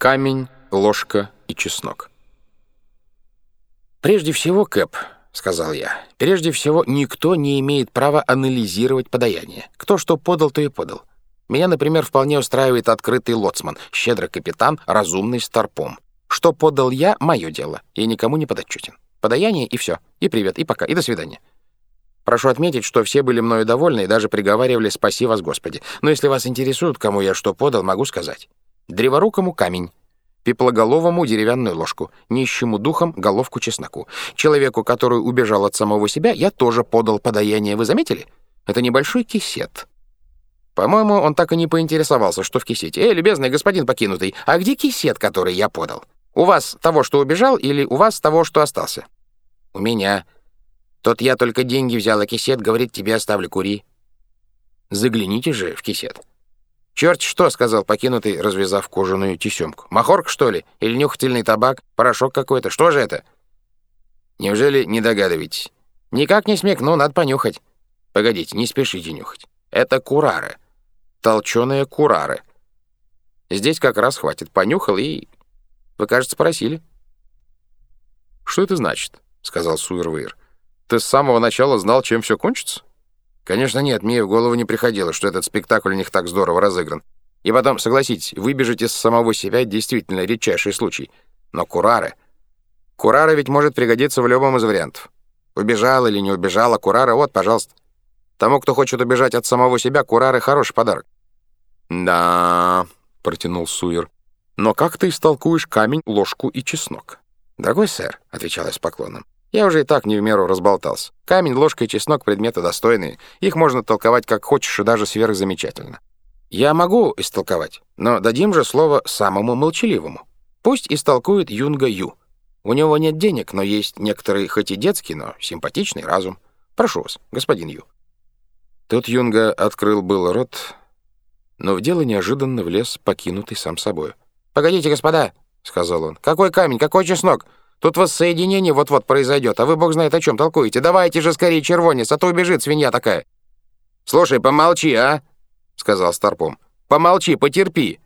Камень, ложка и чеснок. «Прежде всего, Кэп, — сказал я, — прежде всего, никто не имеет права анализировать подаяние. Кто что подал, то и подал. Меня, например, вполне устраивает открытый лоцман, щедрый капитан, разумный старпом. Что подал я — мое дело, и никому не подотчетен. Подаяние и все. И привет, и пока, и до свидания. Прошу отметить, что все были мною довольны и даже приговаривали «Спаси вас, Господи». Но если вас интересует, кому я что подал, могу сказать. Древорукому камень, пеплоголовому деревянную ложку, нищему духом головку чесноку. Человеку, который убежал от самого себя, я тоже подал подаяние, вы заметили? Это небольшой кисет. По-моему, он так и не поинтересовался, что в кисете. «Эй, любезный господин покинутый, а где кисет, который я подал? У вас того, что убежал, или у вас того, что остался?» «У меня. Тот я только деньги взял, а кисет, говорит, тебе оставлю, кури». «Загляните же в кисет». «Черт что!» — сказал покинутый, развязав кожаную тесемку. «Махорк, что ли? Или нюхательный табак? Порошок какой-то? Что же это?» «Неужели не догадываетесь?» «Никак не смекну, надо понюхать». «Погодите, не спешите нюхать. Это курары. Толченые курары. Здесь как раз хватит. Понюхал и... Вы, кажется, спросили». «Что это значит?» — сказал Суэрвейр. «Ты с самого начала знал, чем все кончится?» Конечно, нет, мне в голову не приходило, что этот спектакль у них так здорово разыгран. И потом, согласитесь, выбежать из самого себя действительно редчайший случай. Но Курары... Курара ведь может пригодиться в любом из вариантов. Убежал или не убежал, а Курара, вот, пожалуйста. Тому, кто хочет убежать от самого себя, Курары — хороший подарок. «Да...» — протянул Суир. «Но как ты истолкуешь камень, ложку и чеснок?» «Дорогой сэр», — отвечал я с поклоном, я уже и так не в меру разболтался. Камень, ложка и чеснок — предметы достойные. Их можно толковать как хочешь и даже сверхзамечательно. Я могу истолковать, но дадим же слово самому молчаливому. Пусть истолкует Юнга Ю. У него нет денег, но есть некоторый, хоть и детский, но симпатичный разум. Прошу вас, господин Ю. Тут Юнга открыл был рот, но в дело неожиданно влез покинутый сам собой. «Погодите, господа», — сказал он, — «какой камень, какой чеснок? Тут воссоединение вот-вот произойдет, а вы бог знает о чем толкуете. Давайте же скорее червонец, а то убежит свинья такая». «Слушай, помолчи, а?» — сказал Старпом. «Помолчи, потерпи».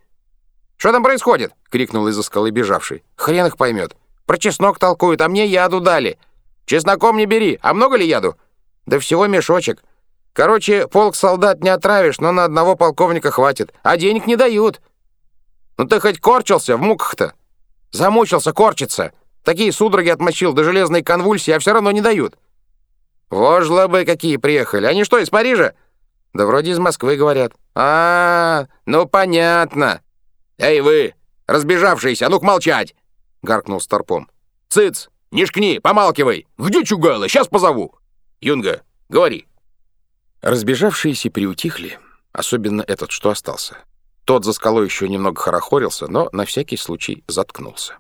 «Что там происходит?» — крикнул из-за скалы бежавший. «Хрен их поймет. Про чеснок толкуют, а мне яду дали. Чесноком не бери. А много ли яду?» «Да всего мешочек. Короче, полк солдат не отравишь, но на одного полковника хватит. А денег не дают. Ну ты хоть корчился в муках-то? Замучился корчиться». Такие судороги отмочил до железной конвульсии, а все равно не дают. Вожлобы какие приехали. Они что, из Парижа? Да вроде из Москвы, говорят. А, -а, -а ну понятно. Эй вы, разбежавшиеся, а ну-ка молчать! Гаркнул Старпом. Цыц, не шкни, помалкивай. Где Чугайло? Сейчас позову. Юнга, говори. Разбежавшиеся приутихли, особенно этот, что остался. Тот за скалой еще немного хорохорился, но на всякий случай заткнулся.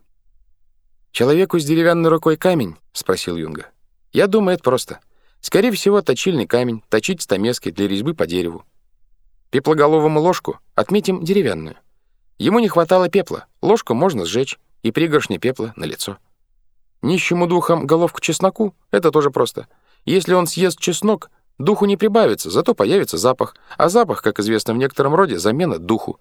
«Человеку с деревянной рукой камень?» — спросил Юнга. «Я думаю, это просто. Скорее всего, точильный камень, точить стамески для резьбы по дереву. Пеплоголовому ложку отметим деревянную. Ему не хватало пепла, ложку можно сжечь, и пригоршни пепла на лицо. Нищему духом головку чесноку — это тоже просто. Если он съест чеснок, духу не прибавится, зато появится запах, а запах, как известно в некотором роде, замена духу.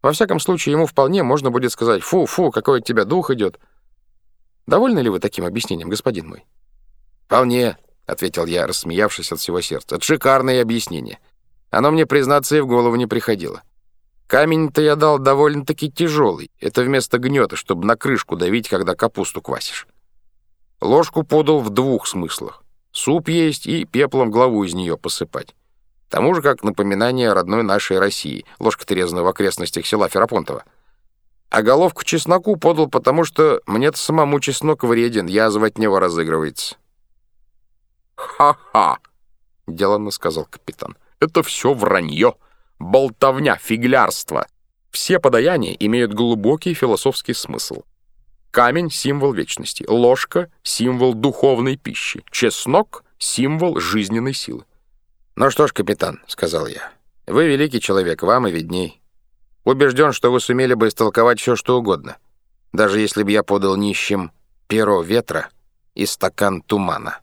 Во всяком случае, ему вполне можно будет сказать «фу-фу, какой от тебя дух идет», Довольны ли вы таким объяснением, господин мой?» «Вполне», — ответил я, рассмеявшись от всего сердца. «Это шикарное объяснение. Оно мне, признаться, и в голову не приходило. Камень-то я дал довольно-таки тяжелый. Это вместо гнета, чтобы на крышку давить, когда капусту квасишь. Ложку подал в двух смыслах. Суп есть и пеплом главу из нее посыпать. К тому же как напоминание родной нашей России, ложка трезана в окрестностях села Ферапонтово. А головку чесноку подал, потому что мне-то самому чеснок вреден, язва от него разыгрывается. «Ха-ха!» — деланно сказал капитан. «Это все вранье, болтовня, фиглярство. Все подаяния имеют глубокий философский смысл. Камень — символ вечности, ложка — символ духовной пищи, чеснок — символ жизненной силы. «Ну что ж, капитан», — сказал я, — «вы великий человек, вам и видней. Убежден, что вы сумели бы истолковать все, что угодно, даже если бы я подал нищим перо ветра и стакан тумана.